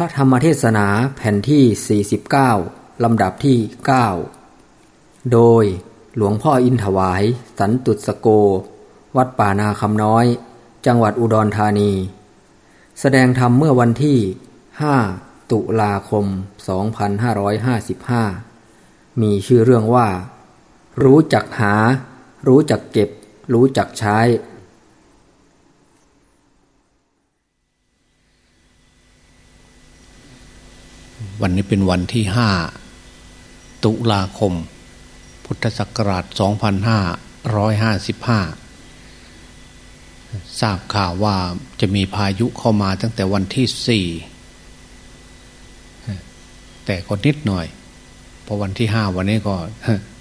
ระธรรมเทศนาแผ่นที่ 49 ลำดับที่ 9 โดยหลวงพ่ออินถวาย สันตุสโก วัดป่านาคำน้อย จังหวัดอุดรธานี แสดงธรรมเมื่อวันที่ 5 ตุลาคม 2555 มีชื่อเรื่องว่า รู้จักหา รู้จักเก็บ รู้จักใช้ วันนี้เป็นวันที่ห้าตุลาคม พุทธศักราช 2555 ทราบข่าวว่าจะมีพายุเข้ามาตั้งแต่วันที่สี่แต่ก็นิดหน่อย พอวันที่ห้าวันนี้ก็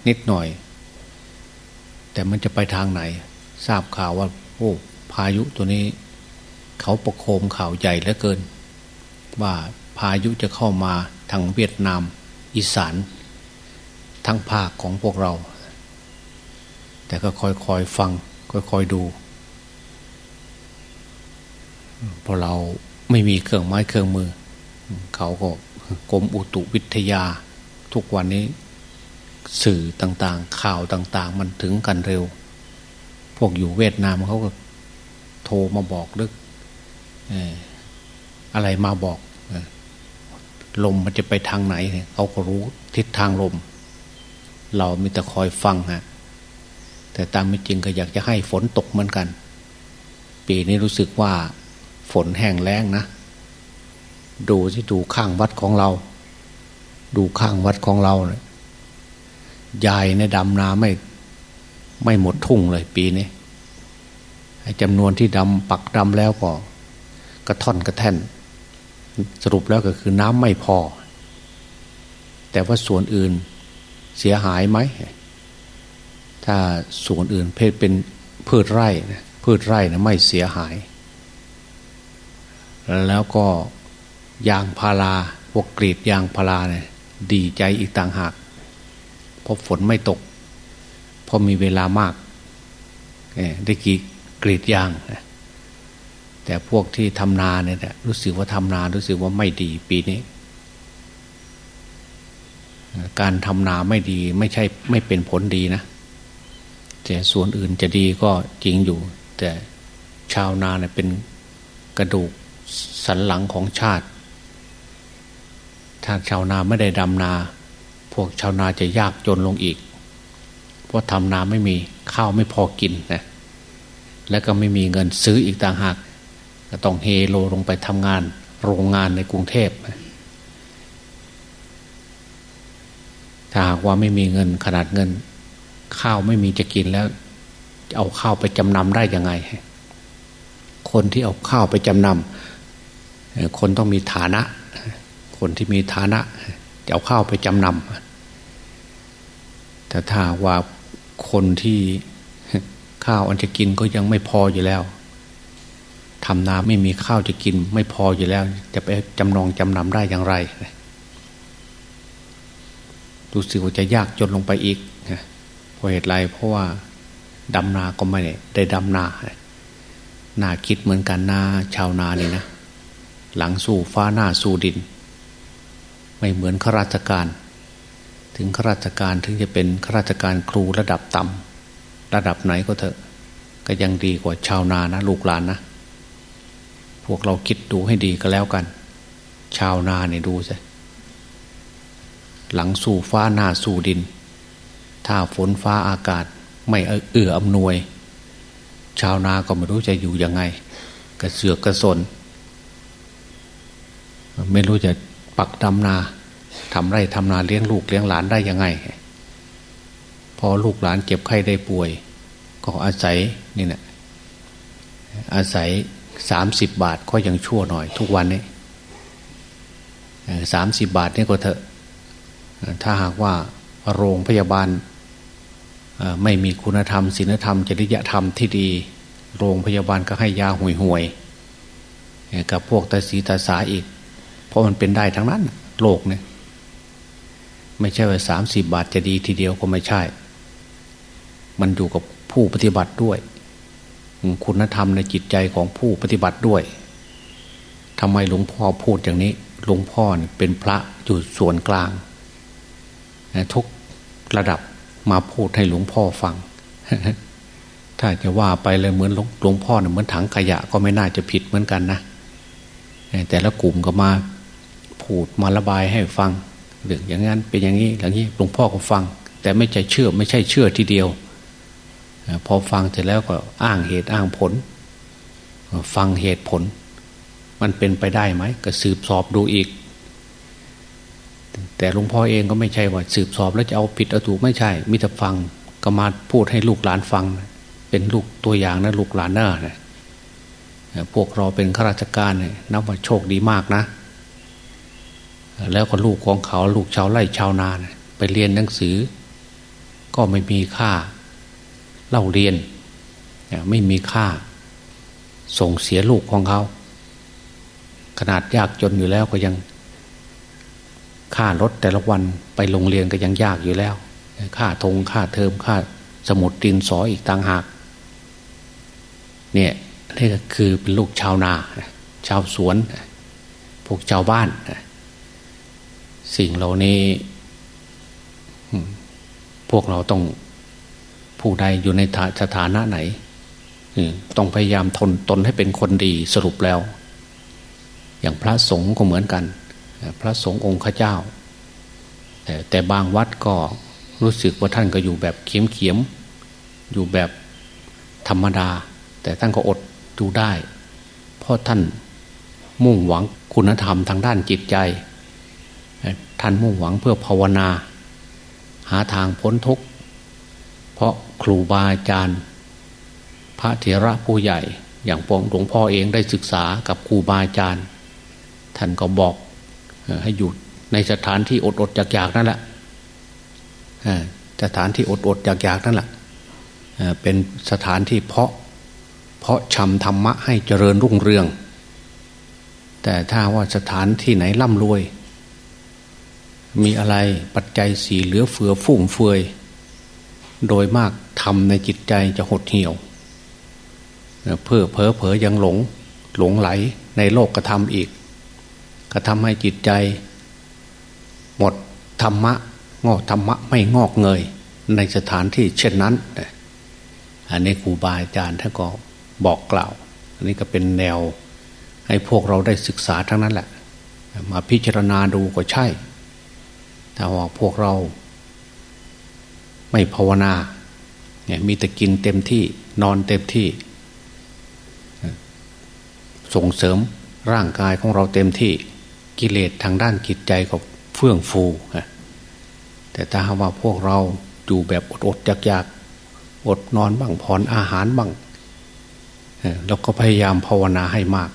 นิดหน่อย แต่มันจะไปทางไหน ทราบข่าวว่า โอ้พายุตัวนี้ เขาประโคมข่าวใหญ่เหลือเกิน ว่า พายุจะเข้ามาทางเวียดนามอีสานทั้งภาคของพวกเรา แต่ก็คอยคอยฟังคอยคอยดูเพราะเราไม่มีเครื่องไม้เครื่องมือ เขาก็กรมอุตุวิทยา ทุกวันนี้ สื่อต่างๆ ข่าวต่างๆ มันถึงกันเร็ว พวกอยู่เวียดนามเขาก็โทรมาบอกลึกอะไรมาบอก ลมมันจะไปทางไหนเขาก็รู้ทิศทางลม เรามีแต่คอยฟังฮะแต่ตามไม่จริงก็อยากจะให้ฝนตกเหมือนกัน ปีนี้รู้สึกว่า ฝนแห้งแล้งนะ ดูที่ดูข้างวัดของเรา ดูข้างวัดของเราเนี่ยยายในดำนาไม่ไม่หมดทุ่งเลยปีนี้จำนวนที่ดำปักดำแล้วก็ กระท่อนกระแท่น สรุปแล้วก็คือน้ำไม่พอ แต่ว่าส่วนอื่นเสียหายไหม ถ้าส่วนอื่นเพศเป็นพืชไร่พืชไร่นะไม่เสียหาย แล้วก็ยางพาราพวกกรีดยางพาราเนี่ยดีใจอีกต่างหากเพราะฝนไม่ตกเพราะมีเวลามากได้กีดกรีดยาง แต่พวกที่ทำนาเนี่ยรู้สึกว่าทำนารู้สึกว่าไม่ดีปีนี้ การทำนาไม่ดีไม่ใช่ไม่เป็นผลดีนะ แต่ส่วนอื่นจะดีก็จริงอยู่ แต่ชาวนาเนี่ยเป็นกระดูกสันหลังของชาติ ถ้าชาวนาไม่ได้ดำนา พวกชาวนาจะยากจนลงอีก เพราะทำนาไม่มีข้าวไม่พอกินนะ แล้วก็ไม่มีเงินซื้ออีกต่างหาก ก็ต้องเฮโลลงไปทำงาน โรงงานในกรุงเทพถ้าหากว่าไม่มีเงินขนาดเงิน ข้าวไม่มีจะกินแล้ว เอาข้าวไปจำนำได้ยังไง คนที่เอาข้าวไปจำนำคนต้องมีฐานะ คนที่มีฐานะจะเอาข้าวไปจำนำแต่ถ้าว่าคนที่ข้าวอันจะกินก็ยังไม่พออยู่แล้ว ทำนาไม่มีข้าวจะกิน ไม่พออยู่แล้ว จะไปจำนองจำนำได้อย่างไรรู้สึกว่าจะยากจนลงไปอีกเพราะเหตุไรเพราะว่าดำนาก็ไม่ได้ดำนานาคิดเหมือนกันนาชาวนานี่นะ หลังสู่ฟ้าหน้าสู่ดิน ไม่เหมือนข้าราชการ ถึงข้าราชการถึงจะเป็นข้าราชการครูระดับต่ำระดับไหนก็เถอะ ก็ยังดีกว่าชาวนานะ ลูกหลานนะ วกเราคิดดูให้ดีก็แล้วกัน ชาวนาเนี่ยดูสิหลังสู่ฟ้าหน้าสู่ดิน ถ้าฝนฟ้าอากาศไม่เอื้ออำนวย ชาวนาก็ไม่รู้จะอยู่ยังไง กระเสือกกระสน ไม่รู้จะปักดำนาทำไร่ทำนาเลี้ยงลูกเลี้ยงหลานได้ยังไง พอลูกหลานเจ็บไข้ได้ป่วย ก็อาศัยนี่นะอาศัย สามสิบบาทก็ยังชั่วหน่อย ทุกวันนี้สามสิบบาทนี่ก็เถอะถ้าหากว่าโรงพยาบาลไม่มีคุณธรรมศีลธรรมจริยธรรมที่ดี โรงพยาบาลก็ให้ยาห่วยห่วยกับพวกตาสีตาสาอีก เพราะมันเป็นได้ทั้งนั้นโลกเนี่ยไม่ใช่ว่าสามสิบบาทจะดีทีเดียวก็ไม่ใช่ มันอยู่กับผู้ปฏิบัติด้วย คุณธรรมในจิตใจของผู้ปฏิบัติด้วยทำไมหลวงพ่อพูดอย่างนี้หลวงพ่อเป็นพระอยู่ส่วนกลาง ทุกระดับมาพูดให้หลวงพ่อฟัง ถ้าจะว่าไปเลยเหมือนหลวงพ่อเนี่ยเหมือนถังขยะก็ไม่น่าจะผิดเหมือนกันนะแต่ละกลุ่มก็มาพูดมาระบายให้ฟังเรื่องอย่างนั้นเป็นอย่างนี้อย่างนี้หลวงพ่อก็ฟัง แต่ไม่ใช่เชื่อไม่ใช่เชื่อทีเดียว พอฟังเสร็จแล้วก็อ้างเหตุอ้างผล ฟังเหตุผล มันเป็นไปได้ไหม ก็สืบสอบดูอีก แต่หลวงพ่อเองก็ไม่ใช่ว่า สืบสอบแล้วจะเอาผิดเอาถูกไม่ใช่มิตรฟังก็มาพูดให้ลูกหลานฟัง เป็นลูกตัวอย่างนะลูกหลานเนอะพวกเราเป็นข้าราชการเนี่ยนับว่าโชคดีมากนะ แล้วก็ลูกของเขาลูกชาวไร่ชาวนาไปเรียนหนังสือ ก็ไม่มีค่า เล่าเรียนไม่มีค่า ส่งเสียลูกของเขา ขนาดยากจนอยู่แล้วก็ยัง ค่ารถแต่ละวันไปโรงเรียนก็ยังยากอยู่แล้ว ค่าทงค่าเทอมค่าสมุดตินสออีกต่างหากเนี่ยนี่ก็คือเป็นลูกชาวนา ชาวสวน พวกชาวบ้าน สิ่งเหล่านี้ พวกเราต้อง ผู้ใดอยู่ในสถานะไหนต้องพยายามทนตนให้เป็นคนดีสรุปแล้ว อย่างพระสงฆ์ก็เหมือนกัน พระสงฆ์องค์ข้าเจ้า แต่บางวัดก็รู้สึกว่าท่านก็อยู่แบบเขียมเขียมอยู่แบบธรรมดา แต่ท่านก็อดดูได้ เพราะท่านมุ่งหวังคุณธรรมทางด้านจิตใจ ท่านมุ่งหวังเพื่อภาวนา หาทางพ้นทุกข์เพราะ ครูบาอาจารย์ พระเถระผู้ใหญ่ อย่างปองหลวงพ่อเองได้ศึกษากับครูบาอาจารย์ ท่านก็บอกให้อยู่ในสถานที่อดอดอยากอยากนั่นแหละสถานที่อดอดอยากอยากนั่นแหละเป็นสถานที่เพาะเพาะชำธรรมะให้เจริญรุ่งเรือง แต่ถ้าว่าสถานที่ไหนร่ำรวย มีอะไรปัจจัยสีเหลือเฟือฟุ่มเฟือย โดยมากทำในจิตใจจะหดเหี่ยว เพื่อเพอเผยยังหลงหลงไหลในโลกกระทำอีก กระทำให้จิตใจ หมดธรรมะ งอกธรรมะไม่งอกเงย ในสถานที่เช่นนั้น อันนี้ครูบาอาจารย์ท่านก็บอกกล่าว อันนี้ก็เป็นแนวให้พวกเราได้ศึกษาทั้งนั้นแหละ มาพิจารณาดูก็ใช่ แต่ว่าพวกเรา ไม่ภาวนาเนี่ยมีแต่กินเต็มที่นอนเต็มที่ ส่งเสริมร่างกายของเราเต็มที่กิเลสทางด้านจิตใจก็เฟื่องฟูแต่ถ้าว่าพวกเราอยู่แบบอดอดอยากอยากอดนอนบ้างผ่อนอาหารบ้างแล้วก็พยายามภาวนาให้มาก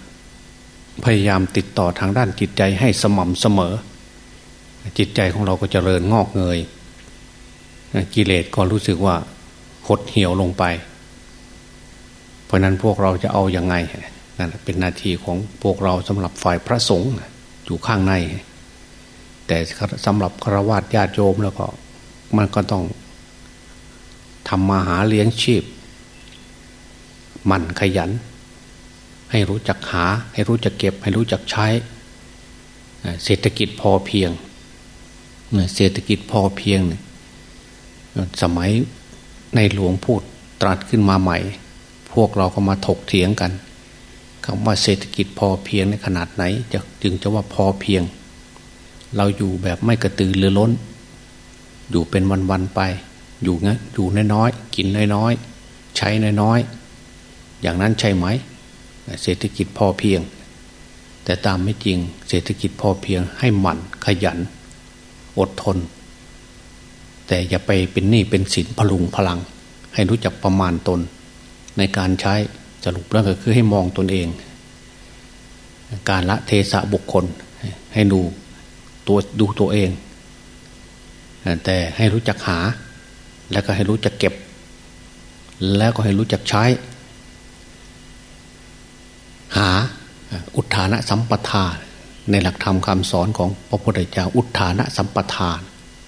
พยายามติดต่อทางด้านจิตใจให้สม่ำเสมอ จิตใจของเราก็จเจริญงอกเงย กิเลสก็รู้สึกว่าหดเหี่ยวลงไป เพราะนั้นพวกเราจะเอาอยัางไงนั่นเป็นนาทีของพวกเราสำหรับฝ่ายพระสงฆ์อยู่ข้างใน แต่สำหรับฆราวาสญาติโยมแล้วก็ มันก็ต้องทำมาหาเลี้ยงชีพ มันขยัน ให้รู้จักหา ให้รู้จักเก็บ ให้รู้จักใช้ เศรษฐกิจพอเพียง เศรษฐกิจพอเพียงเนี่ย สมัยในหลวงพูดตรัสขึ้นมาใหม่ พวกเราก็มาถกเถียงกันคำว่าเศรษฐกิจพอเพียงในขนาดไหนจะจึงจะว่าพอเพียง เราอยู่แบบไม่กระตือรือร้น อยู่เป็นวันๆไป อยู่งั้นอยู่น้อยๆกินน้อยๆใช้น้อยๆอย่างนั้นใช่ไหม เศรษฐกิจพอเพียง แต่ตามไม่จริงเศรษฐกิจพอเพียงให้หมั่นขยัน อดทน แต่อย่าไปเป็นหนี้เป็นสินพลุงพลัง ให้รู้จักประมาณตน ในการใช้สรุปแล้วก็คือให้มองตนเอง การละเทศะบุคคล ให้ดูตัวดูตัวเอง แต่ให้รู้จักหา แล้วก็ให้รู้จักเก็บ แล้วก็ให้รู้จักใช้ หาอุทานะสัมปทานในหลักธรรมคำสอนของพระพุทธเจ้าอุทานะสัมปทาน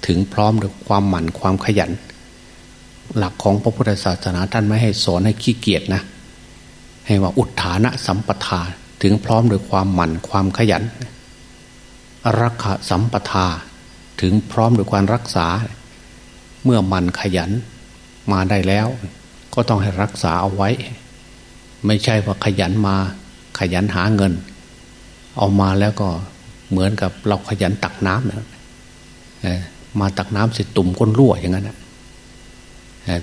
ถึงพร้อมด้วยความหมั่นความขยัน หลักของพระพุทธศาสนาท่านไม่ให้สอนให้ขี้เกียจนะ ให้ว่าอุทานะสัมปทาถึงพร้อมด้วยความหมั่นความขยัน รักษาสัมปทาถึงพร้อมด้วยการรักษา เมื่อมันขยันมาได้แล้ว ก็ต้องให้รักษาเอาไว้ ไม่ใช่ว่าขยันมา ขยันหาเงิน เอามาแล้วก็เหมือนกับเราขยันตักน้ำนะ มาตักน้ำเสร็จตุ่มก้นรั่วอย่างนั้นนะ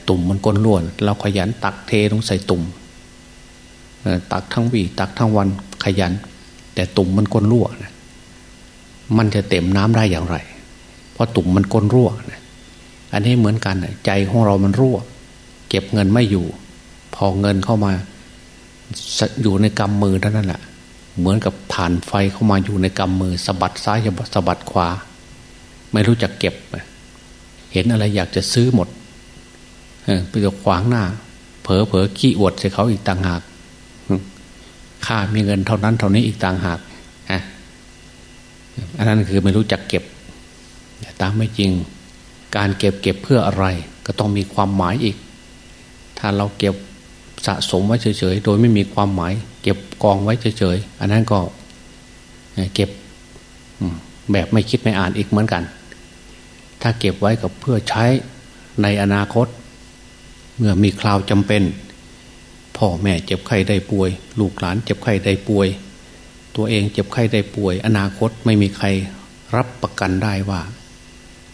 ตุ่มมันก้นรั่วเราขยันตักเทลงใส่ตุ่มตักทั้งวีตักทั้งวันขยัน แต่ตุ่มมันก้นรั่วนะมันจะเต็มน้ำได้อย่างไร เพราะตุ่มมันก้นรั่วนะอันนี้เหมือนกันใจของเรามันรั่ว เก็บเงินไม่อยู่ พอเงินเข้ามาอยู่ในกำมือเท่านั้นแหละเหมือนกับฐานไฟเข้ามาอยู่ในกำมือสะบัดซ้ายสะบัดขวา ไม่รู้จักเก็บ เห็นอะไรอยากจะซื้อหมดไปจะขวางหน้า เผลอเผลอขี้อวดใส่เขาอีกต่างหากค่ามีเงินเท่านั้นเท่านี้อีกต่างหากอันนั้นคือไม่รู้จักเก็บตามไม่จริง การเก็บเก็บเพื่ออะไร ก็ต้องมีความหมายอีก ถ้าเราเก็บสะสมไว้เฉยๆ โดยไม่มีความหมาย เก็บกองไว้เฉยๆ อันนั้นก็เก็บแบบไม่คิดไม่อ่านอีกเหมือนกัน ถ้าเก็บไว้กับเพื่อใช้ในอนาคต เมื่อมีคราวจำเป็นพ่อแม่เจ็บไข้ได้ป่วย ลูกหลานเจ็บไข้ได้ป่วย ตัวเองเจ็บไข้ได้ป่วย อนาคตไม่มีใครรับประกันได้ว่า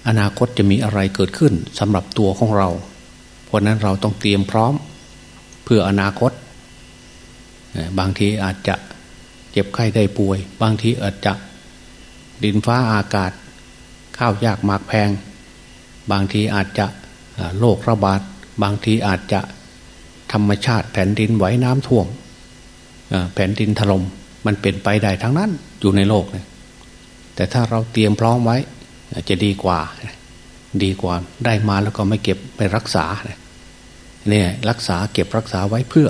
อนาคตจะมีอะไรเกิดขึ้นสำหรับตัวของเรา เพราะนั้นเราต้องเตรียมพร้อมเพื่ออนาคต บางทีอาจจะเจ็บไข้ได้ป่วย บางทีอาจจะดินฟ้าอากาศ ข้าวยากหมากแพง บางทีอาจจะโรคระบาด บางทีอาจจะธรรมชาติแผ่นดินไหวน้ำท่วมแผ่นดินถลม่มมันเป็นไปได้ทั้งนั้นอยู่ในโลกเนี่ยแต่ถ้าเราเตรียมพร้อมไว้จะดีกว่า ดีกว่าได้มาแล้วก็ไม่เก็บไปรักษาเนี่ยเนี่ยรักษาเก็บรักษาไว้เพื่อ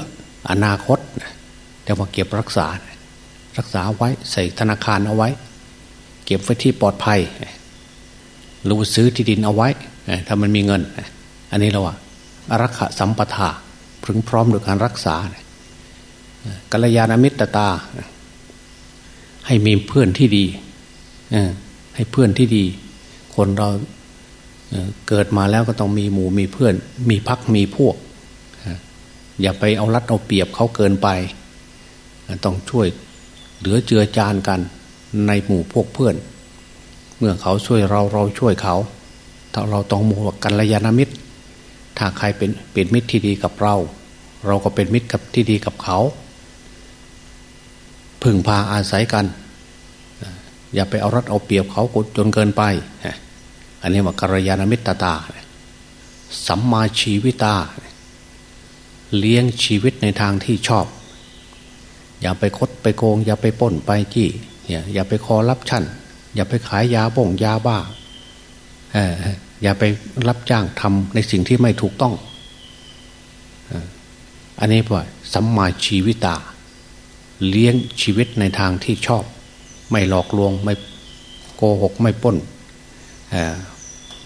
อนาคตแต่ว่าเก็บรักษา รักษาไว้ใส่ธนาคารเอาไว้ เก็บไว้ที่ปลอดภัย หรือซื้อที่ดินเอาไว้ ถ้ามันมีเงิน อันนี้เราว่าอารักขสัมปทาพึงพร้อมด้วยการรักษากัลยาณมิตรตา ให้มีเพื่อนที่ดีให้เพื่อนที่ดี คนเราเกิดมาแล้วก็ต้องมีหมู่มีเพื่อน มีพักมีพวก อย่าไปเอารัดเอาเปรียบเขาเกินไป ต้องช่วยเหลือเจือจานกันในหมู่พวกเพื่อน เมื่อเขาช่วยเราเราช่วยเขาถ้าเราต้องมู่กันระยาณมิตร ถ้าใครเป็นเป็นมิตรที่ดีกับเรา เราก็เป็นมิตรกับที่ดีกับเขา พึ่งพาอาศัยกัน อย่าไปเอารัดเอาเปรียบเขาจนเกินไป อันนี้ว่ากัลยาณมิตรตาสัมมาชีวิตา เลี้ยงชีวิตในทางที่ชอบ อย่าไปคดไปโกง อย่าไปป้นไปจี้อย่าไปคอรับชั่น อย่าไปขายยาบ่งยาบ้าอย่าไปรับจ้างทำในสิ่งที่ไม่ถูกต้อง อันนี้ว่าสัมมาชีวิตา เลี้ยงชีวิตในทางที่ชอบ ไม่หลอกลวงไม่โกหกไม่ป้น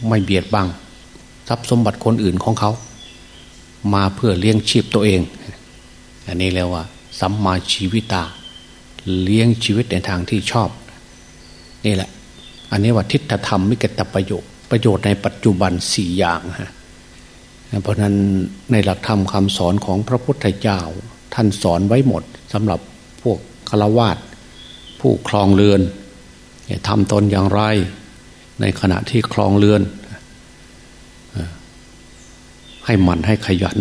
ไม่เบียดบังทรัพย์สมบัติคนอื่นของเขา มาเพื่อเลี้ยงชีพตัวเอง อันนี้แล้วว่าสัมมาชีวิตา เลี้ยงชีวิตในทางที่ชอบ นี่แหละ อันนี้ว่าทิฏฐธรรมมิกตประโยชน์ประโยชน์ในปัจจุบันสี่อย่างฮะเพราะนั้นในหลักธรรมคำสอนของพระพุทธเจ้าท่านสอนไว้หมดสำหรับพวกฆราวาสผู้คลองเรือนทำตนอย่างไร ในขณะที่คลองเรือน ให้มันให้ขยัน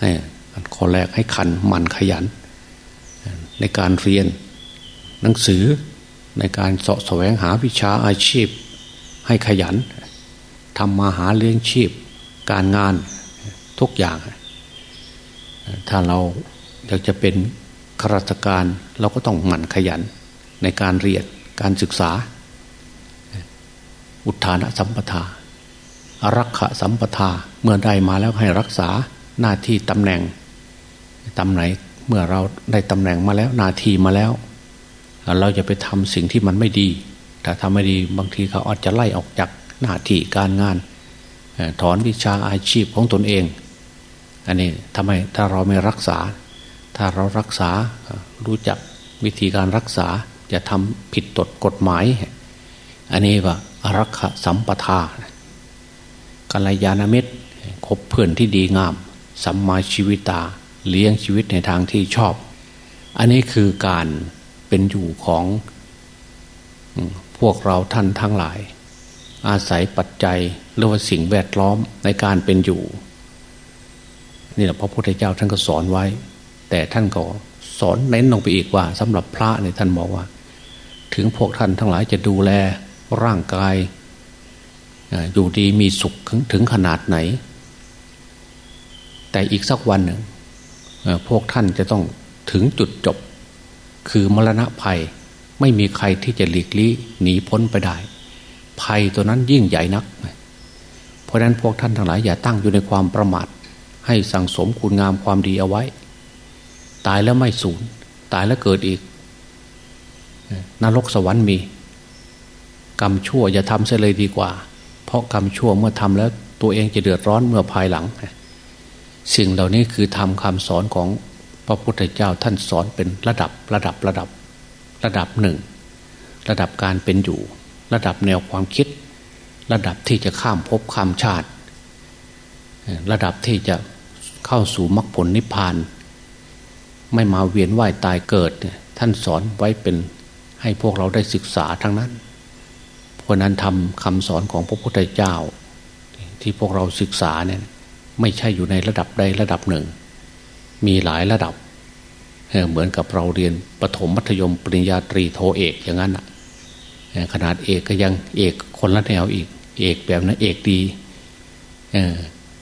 ให้ข้อแรกให้ขันมันขยัน ในการเรียนหนังสือ ในการสาะแสวงหาวิชาอาชีพ ให้ขยันทำมาหาเลี้ยงชีพ การงานทุกอย่าง ถ้าเราอยากจะเป็นข้าราชการเราก็ต้องหมั่นขยันในการเรียนการศึกษา อุทานสัมปทาอารักขะสัมปทาเมื่อได้มาแล้วให้รักษาหน้าที่ตำแหน่งตำไหนเมื่อเราได้ตำแหน่งมาแล้วนาทีมาแล้ว เราจะไปทำสิ่งที่มันไม่ดี ถ้าทำไม่ดีบางทีเขาอาจจะไล่ออกจากหน้าที่การงานถอนวิชาอาชีพของตนเอง อันนี้ทำไมถ้าเราไม่รักษา ถ้าเรารักษารู้จักวิธีการรักษาจะทำผิดตดกฎหมาย อันนี้ว่าอรักขสัมปทากัลยาณมิตรคบเพื่อนที่ดีงาม สัมมาชีวิตา เลี้ยงชีวิตในทางที่ชอบ อันนี้คือการ เป็นอยู่ของพวกเราท่านทั้งหลาย อาศัยปัจจัยหรือว่าสิ่งแวดล้อมในการเป็นอยู่นี่แหละพระพุทธเจ้าท่านก็สอนไว้ แต่ท่านก็สอนเน้นลงไปอีกว่าสำหรับพระเนี่ยท่านบอกว่า ถึงพวกท่านทั้งหลายจะดูแลร่างกายอยู่ดีมีสุขถึงขนาดไหน แต่อีกสักวันหนึ่งพวกท่านจะต้องถึงจุดจบ คือมรณะภัย ไม่มีใครที่จะหลีกลี่หนีพ้นไปได้ ภัยตัวนั้นยิ่งใหญ่นัก เพราะนั้นพวกท่านทั้งหลายอย่าตั้งอยู่ในความประมาท ให้สั่งสมคุณงามความดีเอาไว้ ตายแล้วไม่สูญตายแล้วเกิดอีกนรกสวรรค์มี กรรมชั่วอย่าทำเสียเลยดีกว่า เพราะกรรมชั่วเมื่อทำแล้วตัวเองจะเดือดร้อนเมื่อภายหลัง สิ่งเหล่านี้คือทำคำสอนของ พระพุทธเจ้าท่านสอนเป็นระดับระดับระดับระดับหนึ่ง ระดับการเป็นอยู่ ระดับแนวความคิด ระดับที่จะข้ามภพข้ามชาติ ระดับที่จะเข้าสู่มรรคผลนิพพาน ไม่มาเวียนว่ายตายเกิด ท่านสอนไว้เป็นให้พวกเราได้ศึกษาทั้งนั้นเพราะนั้นทำคำสอนของพระพุทธเจ้า ที่พวกเราศึกษาเนี่ยไม่ใช่อยู่ในระดับใดระดับหนึ่ง มีหลายระดับ เหมือนกับเราเรียนประถมมัธยมปริญญาตรีโทเอกอย่างนั้นขนาดเอกก็ยังเอกคนละแนวอีก เอกแบบนั้นเอกดี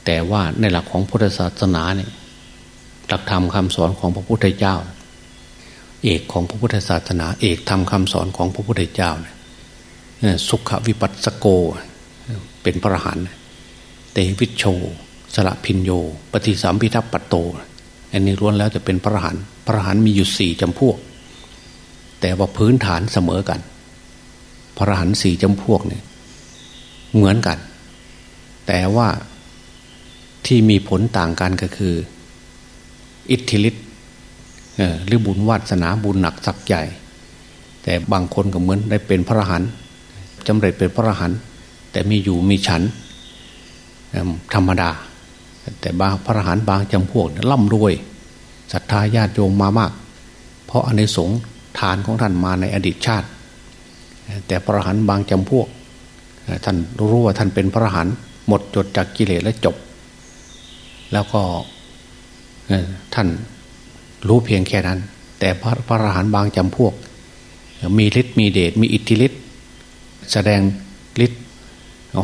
แต่ว่าในหลักของพุทธศาสนาเนี่ยหลักธรรมคำสอนของพระพุทธเจ้า เอกของพระพุทธศาสนา เอกทำคำสอนของพระพุทธเจ้าเนี่ยสุขวิปัสสโก เป็นพระหันเตวิชโช สละพินโย ปฏิสัมพิทัปปโต อันนี้ล้วนแล้วจะเป็นพระหันพระหันมีอยู่สี่จำพวก แต่ว่าพื้นฐานเสมอกัน พระหันสี่จำพวกเนี่ยเหมือนกัน แต่ว่าที่มีผลต่างกันก็คือ อิทธิฤทธิ์หรือบุญวาสนาบุญหนักสักใหญ่ แต่บางคนก็เหมือนได้เป็นพระหันจำเร็จเป็นพระหันแต่มีอยู่มีฉันธรรมดา แต่บางพระหันบางจำพวกร่ำรวยศรัทธาญาติโยมมามาก เพราะอเนสงทานของท่านมาในอดีตชาติ แต่พระหันบางจำพวก ท่านรู้ว่าท่านเป็นพระหันหมดจดจากกิเลสและจบ แล้วก็ท่านรู้เพียงแค่นั้น แต่พระพระหันบางจำพวก มีฤทธิ์มีเดชมีอิทธิฤทธิ์แสดงฤทธิ์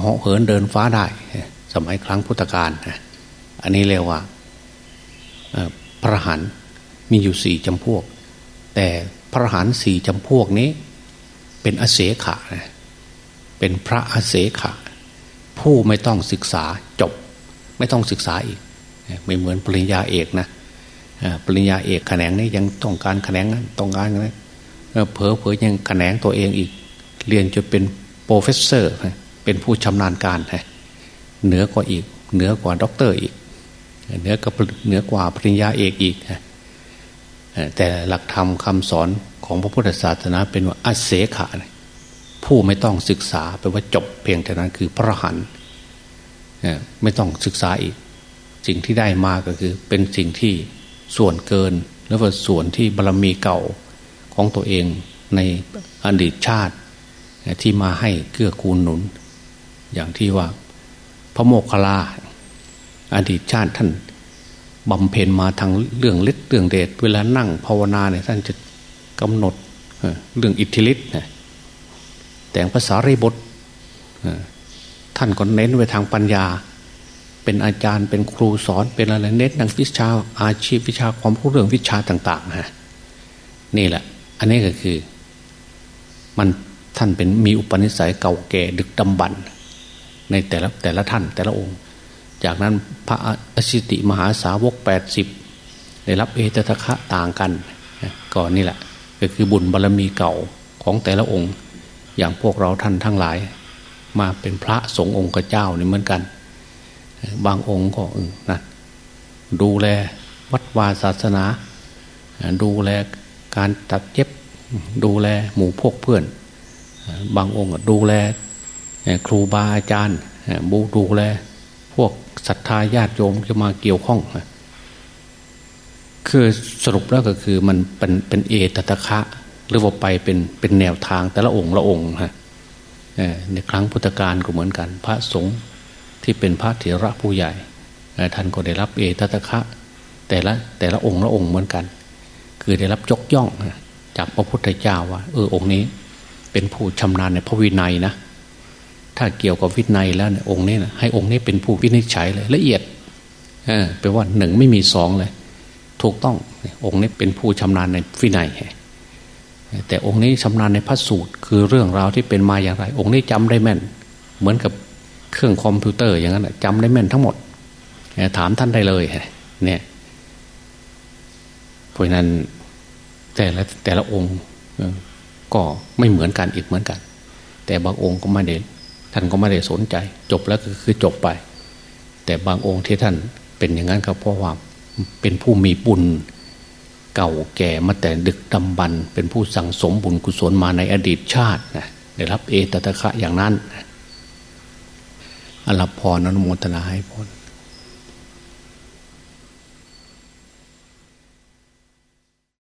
เหาะเหินเดินฟ้าได้ สมัยครั้งพุทธกาล อันนี้เรียกว่าพระหันมีอยู่สี่จำพวก แต่พระหันสี่จำพวกนี้ เป็นอเสขะเป็นพระอเสขะ ผู้ไม่ต้องศึกษาจบ ไม่ต้องศึกษาอีก ไม่เหมือนปริญญาเอกนะปริญญาเอกแขนงนี้ยังต้องการแขนงนั้นต้องการนะเผลอเผลอยังแขนงตัวเองอีก เรียนจนเป็น professor เป็นผู้ชำนาญการ เหนือกว่าอีก เหนือกว่าด็อกเตอร์อีก เหนือกับเหนือกว่าปริญญาเอกอีกแต่หลักธรรมคำสอนของพระพุทธศาสนาเป็นว่าอเสขะผู้ไม่ต้องศึกษาแปลว่าจบเพียงเท่านั้นคือพระอรหันต์ไม่ต้องศึกษาอีก สิ่งที่ได้มาก็คือ เป็นสิ่งที่ส่วนเกิน แล้วก็ส่วนที่บารมีเก่าของตัวเองในอดีตชาติ ที่มาให้เกื้อกูลหนุน อย่างที่ว่าพระโมคคัลลา อดีตชาติท่านบำเพ็ญมาทางเรื่องฤทธิ์เรื่องเดชเวลานั่งภาวนาเนี่ยท่านจะกำหนดเรื่องอิทธิฤทธิ์แต่งภาษารีบทท่านก็เน้นไปทางปัญญา เป็นอาจารย์เป็นครูสอนเป็นอะไรเน้นทางวิชาอาชีพวิชาความรู้เรื่องวิชาต่างๆฮะนี่แหละ อันนี้ก็คือ มันท่านเป็นมีอุปนิสัยเก่าแก่ดึกดำบรรในแต่ละแต่ละท่านแต่ละองค์ จากนั้นพระอสิติมหาสาวกแปดสิบได้รับเอตตะคะต่างกันก่อนนี่แหละ ก็คือบุญบารรมีเก่าของแต่ละองค์ อย่างพวกเราท่านทั้งหลาย มาเป็นพระสงฆ์องค์เจ้านี่เหมือนกัน บางองค์ก็นะดูแลวัดวาศาสนา ดูแลการตัดเย็บดูแลหมู่พวกเพื่อน บางองค์ดูแลครูบาอาจารย์บูดูแลพวก ศรัทธาญาติโยมจะมาเกี่ยวข้องคือสรุปแล้วก็คือมันเป็นเป็นเอตตะคะหรือว่าไปเป็นเป็นแนวทางแต่ละองค์ละองค์ฮะในครั้งพุทธกาลก็เหมือนกัน พระสงฆ์ที่เป็นพระเถระผู้ใหญ่ท่านก็ได้รับเอตตะคะ แต่ละแต่ละองค์ละองค์เหมือนกัน คือได้รับยกย่องจากพระพุทธเจ้าว่าเออองค์นี้ เป็นผู้ชำนาญในพระวินัยนะ ถ้าเกี่ยวกับวินัยแล้วเนี่ยองค์นี้นะให้องค์นี้เป็นผู้วินิจฉัยเลย ละเอียดเออแปลว่าหนึ่งไม่มีสองเลย ถูกต้ององค์นี้เป็นผู้ชำนาญในวินัยแต่องค์นี้ชำนาญในพระสูตร คือเรื่องราวที่เป็นมาอย่างไร องค์นี้จำได้แม่น เหมือนกับเครื่องคอมพิวเตอร์อย่างนั้นจำได้แม่นทั้งหมดถามท่านได้เลยเนี่ยเพราะนั้นแต่ละแต่ละองค์ก็ไม่เหมือนกันอีกเหมือนกัน แต่บางองค์ก็ไม่ได้ ท่านก็ไม่ได้สนใจ จบแล้วก็คือจบไป แต่บางองค์ที่ท่านเป็นอย่างนั้นครับเพราะว่าเป็นผู้มีบุญเก่าแก่มาแต่ดึกดำบรรเป็นผู้สั่งสมบุญกุศลมาในอดีตชาตินะได้รับเอตตะคะอย่างนั้นอรับพรอนุโมทนาให้พร